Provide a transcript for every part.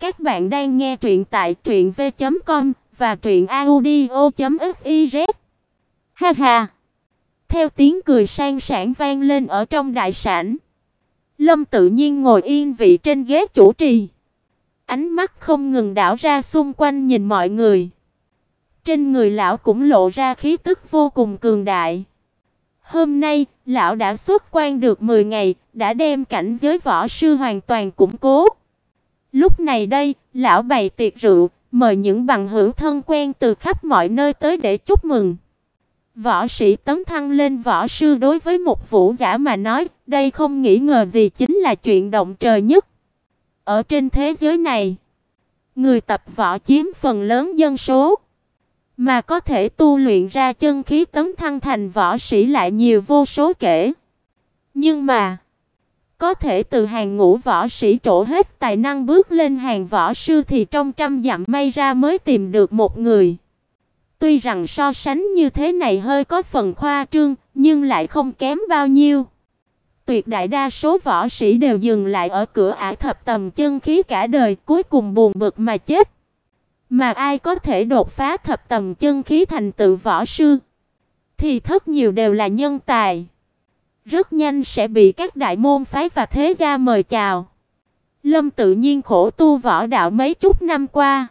Các bạn đang nghe truyện tại truyệnv.com và truyệnaudio.fiz. Ha ha. Theo tiếng cười sang sảng vang lên ở trong đại sảnh. Lâm tự nhiên ngồi yên vị trên ghế chủ trì. Ánh mắt không ngừng đảo ra xung quanh nhìn mọi người. Trên người lão cũng lộ ra khí tức vô cùng cường đại. Hôm nay, lão đã xuất quan được 10 ngày, đã đem cảnh giới võ sư hoàn toàn củng cố. Lúc này đây, lão bày tiệc rượu, mời những bằng hữu thân quen từ khắp mọi nơi tới để chúc mừng. Võ sĩ tấm thăng lên võ sư đối với một vũ giả mà nói, đây không nghĩ ngờ gì chính là chuyện động trời nhất. Ở trên thế giới này, người tập võ chiếm phần lớn dân số, mà có thể tu luyện ra chân khí tấm thăng thành võ sĩ lại nhiều vô số kể. Nhưng mà, có thể từ hàng ngũ võ sĩ trổ hết tài năng bước lên hàng võ sư thì trong trăm dặm may ra mới tìm được một người. Tuy rằng so sánh như thế này hơi có phần khoa trương, nhưng lại không kém bao nhiêu. Tuyệt đại đa số võ sĩ đều dừng lại ở cửa ải thập tầm chân khí cả đời, cuối cùng buồn bực mà chết. Mà ai có thể đột phá thập tầm chân khí thành tựu võ sư thì rất nhiều đều là nhân tài rất nhanh sẽ bị các đại môn phái và thế gia mời chào. Lâm tự nhiên khổ tu võ đạo mấy chục năm qua,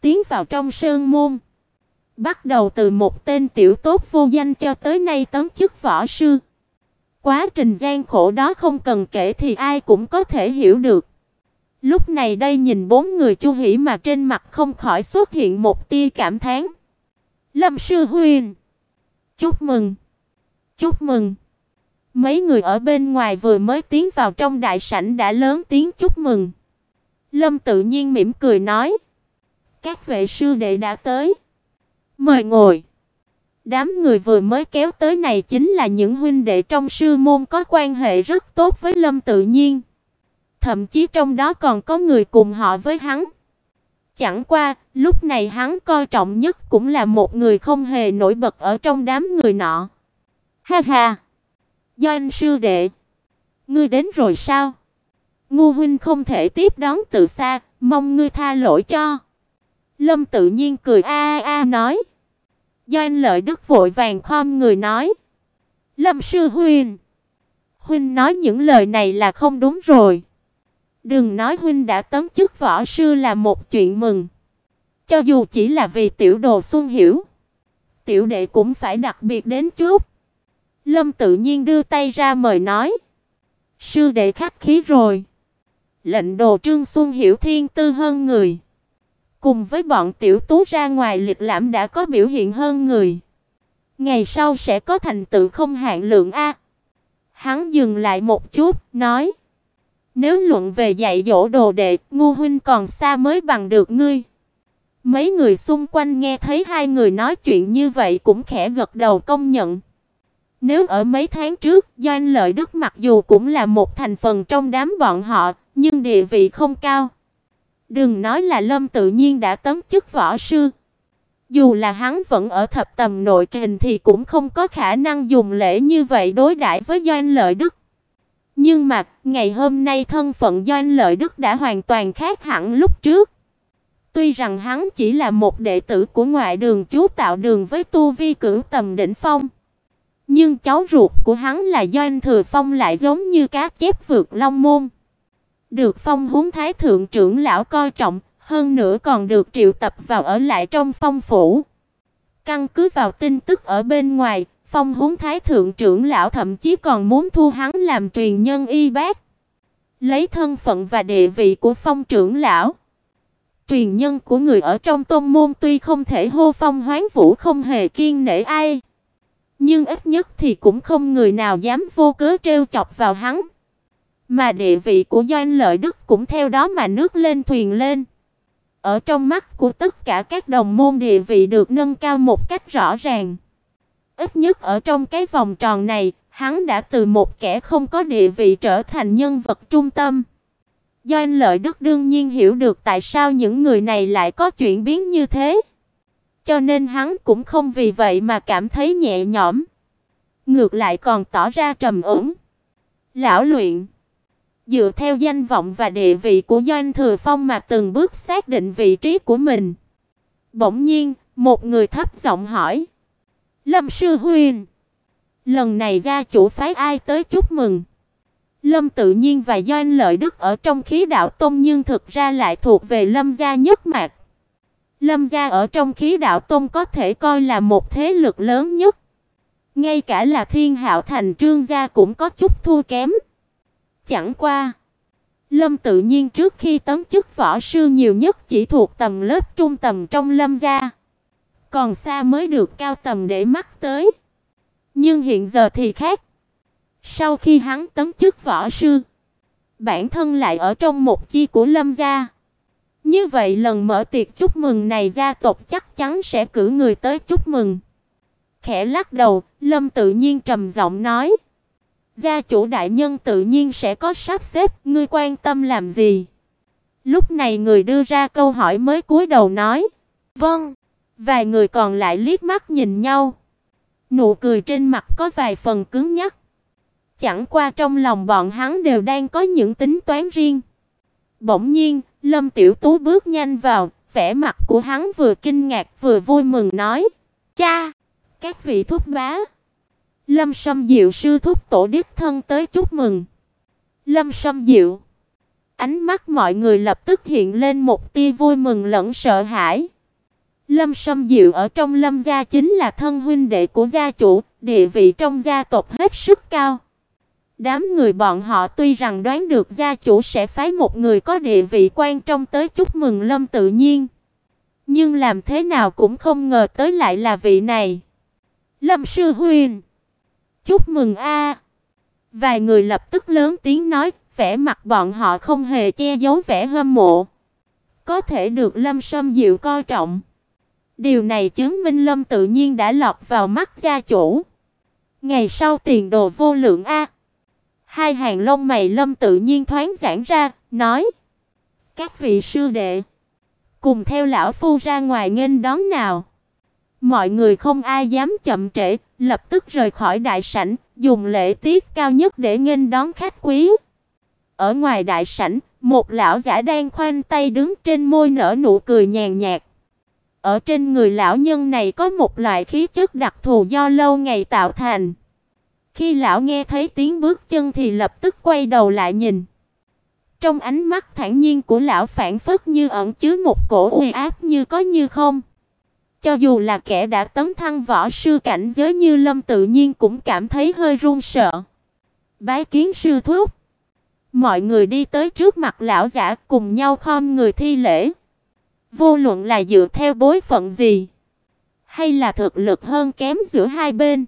tiến vào trong sơn môn, bắt đầu từ một tên tiểu tốt vô danh cho tới nay tấm chức võ sư. Quá trình gian khổ đó không cần kể thì ai cũng có thể hiểu được. Lúc này đây nhìn bốn người Chu Hỉ mà trên mặt không khỏi xuất hiện một tia cảm thán. Lâm sư huynh, chúc mừng. Chúc mừng. Mấy người ở bên ngoài vừa mới tiến vào trong đại sảnh đã lớn tiếng chúc mừng. Lâm tự nhiên mỉm cười nói: "Các vệ sư đệ đã tới, mời ngồi." Đám người vừa mới kéo tới này chính là những huynh đệ trong sư môn có quan hệ rất tốt với Lâm tự nhiên. Thậm chí trong đó còn có người cùng họ với hắn. Chẳng qua, lúc này hắn coi trọng nhất cũng là một người không hề nổi bật ở trong đám người nọ. Ha ha. Doanh sư đệ, ngươi đến rồi sao? Ngô huynh không thể tiếp đón từ xa, mong ngươi tha lỗi cho. Lâm tự nhiên cười a a a nói. Doanh Lợi Đức vội vàng khom người nói: "Lâm sư huynh, huynh nói những lời này là không đúng rồi. Đừng nói huynh đã tấm chức võ sư là một chuyện mừng, cho dù chỉ là vì tiểu đồ Xuân Hiểu, tiểu đệ cũng phải đặc biệt đến chút." Lâm tự nhiên đưa tay ra mời nói: "Sư đệ khách khí rồi." Lệnh Đồ Trương Xuân hiểu thiên tư hơn người, cùng với bọn tiểu tú ra ngoài lịch lãm đã có biểu hiện hơn người, ngày sau sẽ có thành tựu không hạn lượng a. Hắn dừng lại một chút, nói: "Nếu luận về dạy dỗ đồ đệ, ngu huynh còn xa mới bằng được ngươi." Mấy người xung quanh nghe thấy hai người nói chuyện như vậy cũng khẽ gật đầu công nhận. Nếu ở mấy tháng trước, Doanh Lợi Đức mặc dù cũng là một thành phần trong đám bọn họ, nhưng địa vị không cao. Đừng nói là Lâm tự nhiên đã tấm chức võ sư. Dù là hắn vẫn ở thập tầm nội kình thì cũng không có khả năng dùng lễ như vậy đối đãi với Doanh Lợi Đức. Nhưng mà, ngày hôm nay thân phận Doanh Lợi Đức đã hoàn toàn khác hẳn lúc trước. Tuy rằng hắn chỉ là một đệ tử của ngoại đường chú tạo đường với tu vi cửu tầm đỉnh phong, nhưng cháu ruột của hắn là Doanh Thừa Phong lại giống như cá chép vượt long môn. Được Phong huống thái thượng trưởng lão coi trọng, hơn nữa còn được triệu tập vào ở lại trong phong phủ. Căn cứ vào tin tức ở bên ngoài, Phong huống thái thượng trưởng lão thậm chí còn muốn thu hắn làm truyền nhân y bác. Lấy thân phận và địa vị của Phong trưởng lão, truyền nhân của người ở trong tôn môn tuy không thể hô phong hoán vũ không hề kiên nể ai, nhưng ít nhất thì cũng không người nào dám vô cớ trêu chọc vào hắn. Mà địa vị của Doanh Lợi Đức cũng theo đó mà nước lên thuyền lên. Ở trong mắt của tất cả các đồng môn địa vị được nâng cao một cách rõ ràng. Ít nhất ở trong cái vòng tròn này, hắn đã từ một kẻ không có địa vị trở thành nhân vật trung tâm. Doanh Lợi Đức đương nhiên hiểu được tại sao những người này lại có chuyển biến như thế. Cho nên hắn cũng không vì vậy mà cảm thấy nhẹ nhõm, ngược lại còn tỏ ra trầm ổn. "Lão luyện, dựa theo danh vọng và địa vị của Doanh Thừa Phong mà từng bước xác định vị trí của mình. Bỗng nhiên, một người thấp giọng hỏi: "Lâm sư huynh, lần này gia chủ phái ai tới chúc mừng?" Lâm Tự Nhiên và Doanh Lợi Đức ở trong khí đạo tông nhưng thực ra lại thuộc về Lâm gia nhất mạch. Lâm gia ở trong khí đạo tông có thể coi là một thế lực lớn nhất. Ngay cả là Thiên Hạo Thành Trương gia cũng có chút thua kém. Chẳng qua, Lâm tự nhiên trước khi tấn chức võ sư nhiều nhất chỉ thuộc tầm lớp trung tầm trong Lâm gia. Còn xa mới được cao tầm để mắt tới. Nhưng hiện giờ thì khác. Sau khi hắn tấn chức võ sư, bản thân lại ở trong một chi của Lâm gia. Như vậy lần mở tiệc chúc mừng này gia tộc chắc chắn sẽ cử người tới chúc mừng. Khẽ lắc đầu, Lâm tự nhiên trầm giọng nói: "Gia chủ đại nhân tự nhiên sẽ có sắp xếp, ngươi quan tâm làm gì?" Lúc này người đưa ra câu hỏi mới cúi đầu nói: "Vâng." Vài người còn lại liếc mắt nhìn nhau. Nụ cười trên mặt có vài phần cứng nhắc. Chẳng qua trong lòng bọn hắn đều đang có những tính toán riêng. Bỗng nhiên, Lâm Tiểu Tú bước nhanh vào, vẻ mặt của hắn vừa kinh ngạc vừa vui mừng nói: "Cha, các vị thúc bá." Lâm Sâm Diệu sư thúc tổ đích thân tới chúc mừng. Lâm Sâm Diệu. Ánh mắt mọi người lập tức hiện lên một tia vui mừng lẫn sợ hãi. Lâm Sâm Diệu ở trong Lâm gia chính là thân huynh đệ của gia chủ, địa vị trong gia tộc hết sức cao. Đám người bọn họ tuy rằng đoán được gia chủ sẽ phái một người có địa vị quan trọng tới chúc mừng Lâm Tự Nhiên, nhưng làm thế nào cũng không ngờ tới lại là vị này. Lâm sư huynh, chúc mừng a. Vài người lập tức lớn tiếng nói, vẻ mặt bọn họ không hề che giấu vẻ hâm mộ. Có thể được Lâm Sâm Diệu coi trọng. Điều này chứng minh Lâm tự nhiên đã lọt vào mắt gia chủ. Ngày sau tiền đồ vô lượng a. Hai hàng lông mày Lâm tự nhiên thoáng giãn ra, nói: "Các vị sư đệ, cùng theo lão phu ra ngoài nghênh đón nào." Mọi người không ai dám chậm trễ, lập tức rời khỏi đại sảnh, dùng lễ tiết cao nhất để nghênh đón khách quý. Ở ngoài đại sảnh, một lão giả đang khoanh tay đứng trên môi nở nụ cười nhàn nhạt. Ở trên người lão nhân này có một loại khí chất đặc thù do lâu ngày tạo thành. Khi lão nghe thấy tiếng bước chân thì lập tức quay đầu lại nhìn. Trong ánh mắt thản nhiên của lão phản phất như ẩn chứa một cổ uy áp như có như không. Cho dù là kẻ đã tấn thăng võ sư cảnh giới như Lâm tự nhiên cũng cảm thấy hơi run sợ. Bái kiến sư thúc. Mọi người đi tới trước mặt lão giả cùng nhau khom người thi lễ. Vô luận là dựa theo bối phận gì, hay là thực lực hơn kém giữa hai bên.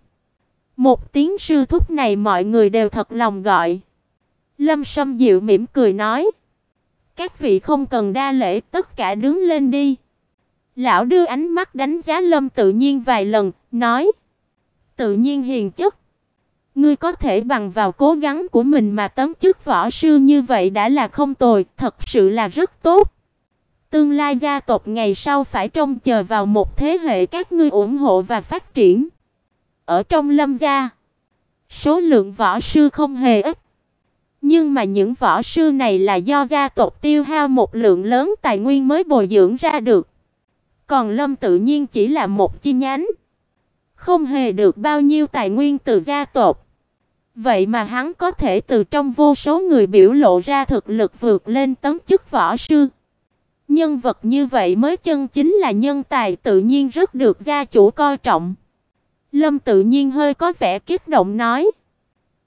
Một tiếng sư thúc này mọi người đều thật lòng gọi. Lâm Sâm dịu mỉm cười nói: "Các vị không cần đa lễ, tất cả đứng lên đi." Lão đưa ánh mắt đánh giá Lâm Tự Nhiên vài lần, nói: "Tự nhiên hiền chất, ngươi có thể bằng vào cố gắng của mình mà tấn chức võ sư như vậy đã là không tồi, thật sự là rất tốt." Tương lai gia tộc ngày sau phải trông chờ vào một thế hệ các ngươi ủng hộ và phát triển. Ở trong Lâm gia, số lượng võ sư không hề ít. Nhưng mà những võ sư này là do gia tộc tiêu hao một lượng lớn tài nguyên mới bồi dưỡng ra được. Còn Lâm tự nhiên chỉ là một chi nhánh, không hề được bao nhiêu tài nguyên từ gia tộc. Vậy mà hắn có thể từ trong vô số người biểu lộ ra thực lực vượt lên tấm chức võ sư. Nhân vật như vậy mới chân chính là nhân tài tự nhiên rất được gia chủ coi trọng. Lâm tự nhiên hơi có vẻ kích động nói: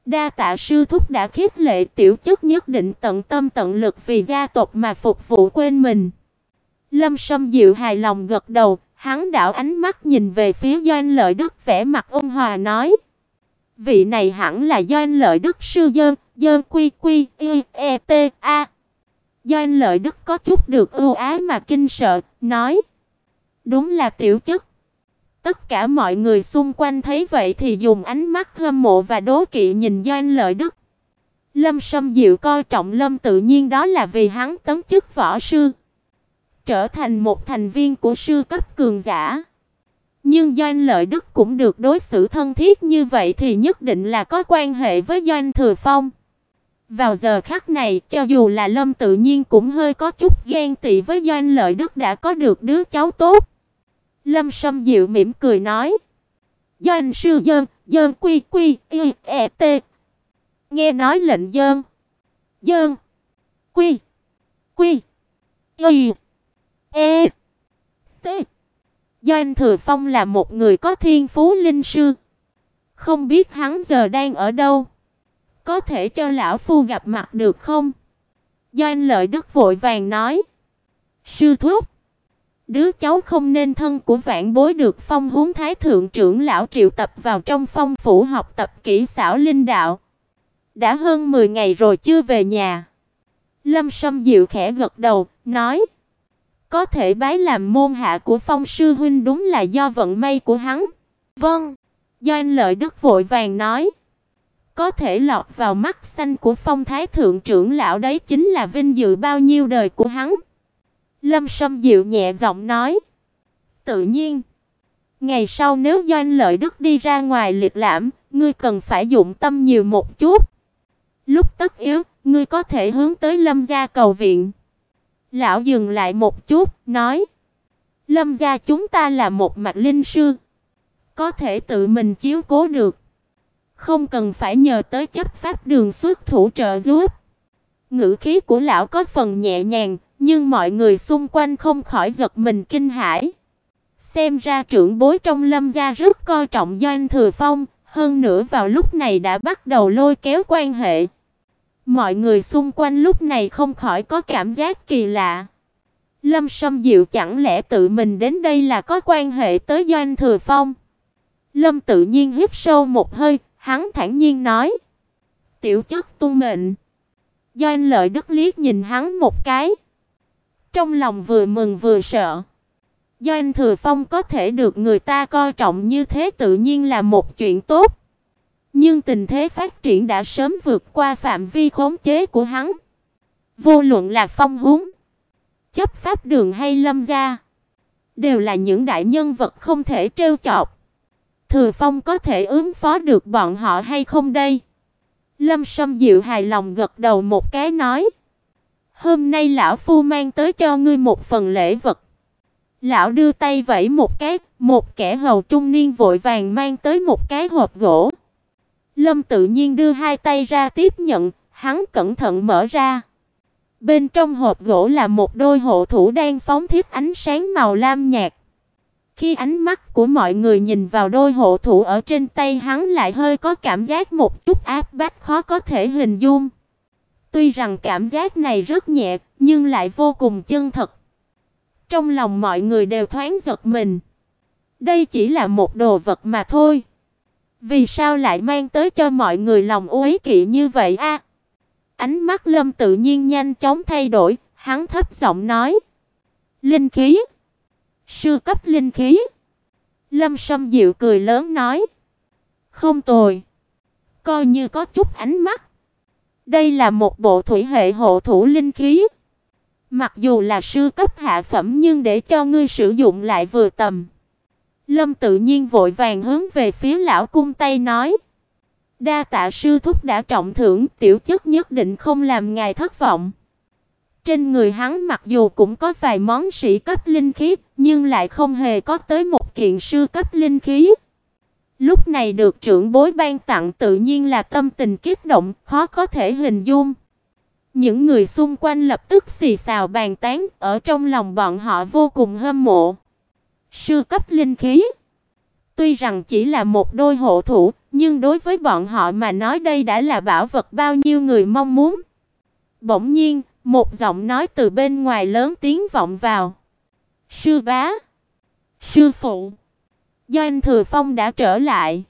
"Đa tạ sư thúc đã khiết lệ tiểu chức nhất định tận tâm tận lực vì gia tộc mà phục vụ quên mình." Lâm Sâm dịu hài lòng gật đầu, hắn đảo ánh mắt nhìn về phía Doanh Lợi Đức vẻ mặt ôn hòa nói: "Vị này hẳn là Doanh Lợi Đức sư dơn, dơn quy quy y e t a." Doanh Lợi Đức có chút được ưu ái mà kinh sợ, nói: "Đúng là tiểu chức. Tất cả mọi người xung quanh thấy vậy thì dùng ánh mắt hâm mộ và đố kỵ nhìn Doanh Lợi Đức. Lâm Sâm Diệu coi trọng Lâm tự nhiên đó là vì hắn tấm chức võ sư, trở thành một thành viên của sư cấp cường giả. Nhưng Doanh Lợi Đức cũng được đối xử thân thiết như vậy thì nhất định là có quan hệ với Doanh Thừa Phong. Vào giờ khắc này, cho dù là Lâm tự nhiên cũng hơi có chút ghen tị với Doanh Lợi Đức đã có được đứa cháu tốt. Lâm Sâm dịu mỉm cười nói: "Doanh sư dân, dân quy quy y e t." Nghe nói lệnh dân, dân quy quy y e t. Doanh Thừa Phong là một người có thiên phú linh sư, không biết hắn giờ đang ở đâu. Có thể cho lão phu gặp mặt được không? Doanh Lợi Đức vội vàng nói. Sư thúc, đứa cháu không nên thân của vạn bối được phong huống thái thượng trưởng lão triệu tập vào trong phong phủ học tập kỹ xảo linh đạo. Đã hơn 10 ngày rồi chưa về nhà. Lâm Sâm diệu khẽ gật đầu, nói: "Có thể bái làm môn hạ của Phong sư huynh đúng là do vận may của hắn." "Vâng." Doanh Lợi Đức vội vàng nói: có thể lọt vào mắt xanh của Phong Thái thượng trưởng lão đấy chính là vinh dự bao nhiêu đời của hắn. Lâm Sâm dịu nhẹ giọng nói, "Tự nhiên, ngày sau nếu Doanh Lợi Đức đi ra ngoài liệt lãm, ngươi cần phải dụng tâm nhiều một chút. Lúc tất yếu, ngươi có thể hướng tới Lâm gia cầu viện." Lão dừng lại một chút, nói, "Lâm gia chúng ta là một mạch linh sư, có thể tự mình chiếu cố được." Không cần phải nhờ tới chấp pháp đường xuất thủ trợ giúp. Ngữ khí của lão có phần nhẹ nhàng, nhưng mọi người xung quanh không khỏi giật mình kinh hãi. Xem ra trưởng bối trong Lâm gia rất coi trọng Doanh Thừa Phong, hơn nữa vào lúc này đã bắt đầu lôi kéo quan hệ. Mọi người xung quanh lúc này không khỏi có cảm giác kỳ lạ. Lâm Sâm Diệu chẳng lẽ tự mình đến đây là có quan hệ tới Doanh Thừa Phong? Lâm tự nhiên hít sâu một hơi, Hắn thản nhiên nói: "Tiểu chất tu mệnh." Doanh Lợi Đức liếc nhìn hắn một cái, trong lòng vừa mừng vừa sợ. Doanh Thừa Phong có thể được người ta coi trọng như thế tự nhiên là một chuyện tốt. Nhưng tình thế phát triển đã sớm vượt qua phạm vi khống chế của hắn. Vô luận là Phong Húng, chấp pháp đường hay Lâm gia, đều là những đại nhân vật không thể trêu chọc. Thừa Phong có thể ứng phó được bọn họ hay không đây? Lâm Sâm Diệu hài lòng gật đầu một cái nói: "Hôm nay lão phu mang tới cho ngươi một phần lễ vật." Lão đưa tay vẫy một cái, một kẻ hầu trung niên vội vàng mang tới một cái hộp gỗ. Lâm tự nhiên đưa hai tay ra tiếp nhận, hắn cẩn thận mở ra. Bên trong hộp gỗ là một đôi hộ thủ đang phóng thiết ánh sáng màu lam nhạt. Khi ánh mắt của mọi người nhìn vào đôi hộ thủ ở trên tay hắn lại hơi có cảm giác một chút áp bách khó có thể hình dung. Tuy rằng cảm giác này rất nhẹ, nhưng lại vô cùng chân thật. Trong lòng mọi người đều thoáng giật mình. Đây chỉ là một đồ vật mà thôi. Vì sao lại mang tới cho mọi người lòng uế kỵ như vậy a? Ánh mắt Lâm tự nhiên nhanh chóng thay đổi, hắn thấp giọng nói: "Linh khí." Sư cấp linh khí. Lâm Sâm dịu cười lớn nói: "Không tồi, coi như có chút ánh mắt. Đây là một bộ thủy hệ hộ thủ linh khí. Mặc dù là sư cấp hạ phẩm nhưng để cho ngươi sử dụng lại vừa tầm." Lâm tự nhiên vội vàng hướng về phía lão cung tay nói: "Đa tạ sư thúc đã trọng thưởng, tiểu chất nhất định không làm ngài thất vọng." Trên người hắn mặc dù cũng có vài món sĩ cấp linh khí, nhưng lại không hề có tới một kiện sư cấp linh khí. Lúc này được trưởng bối ban tặng tự nhiên là tâm tình kích động, khó có thể hình dung. Những người xung quanh lập tức xì xào bàn tán, ở trong lòng bọn họ vô cùng hâm mộ. Sư cấp linh khí Tuy rằng chỉ là một đôi hộ thủ, nhưng đối với bọn họ mà nói đây đã là bảo vật bao nhiêu người mong muốn. Bỗng nhiên, một giọng nói từ bên ngoài lớn tiếng vọng vào. "Sư bá, sư phụ, Doanh Thừa Phong đã trở lại."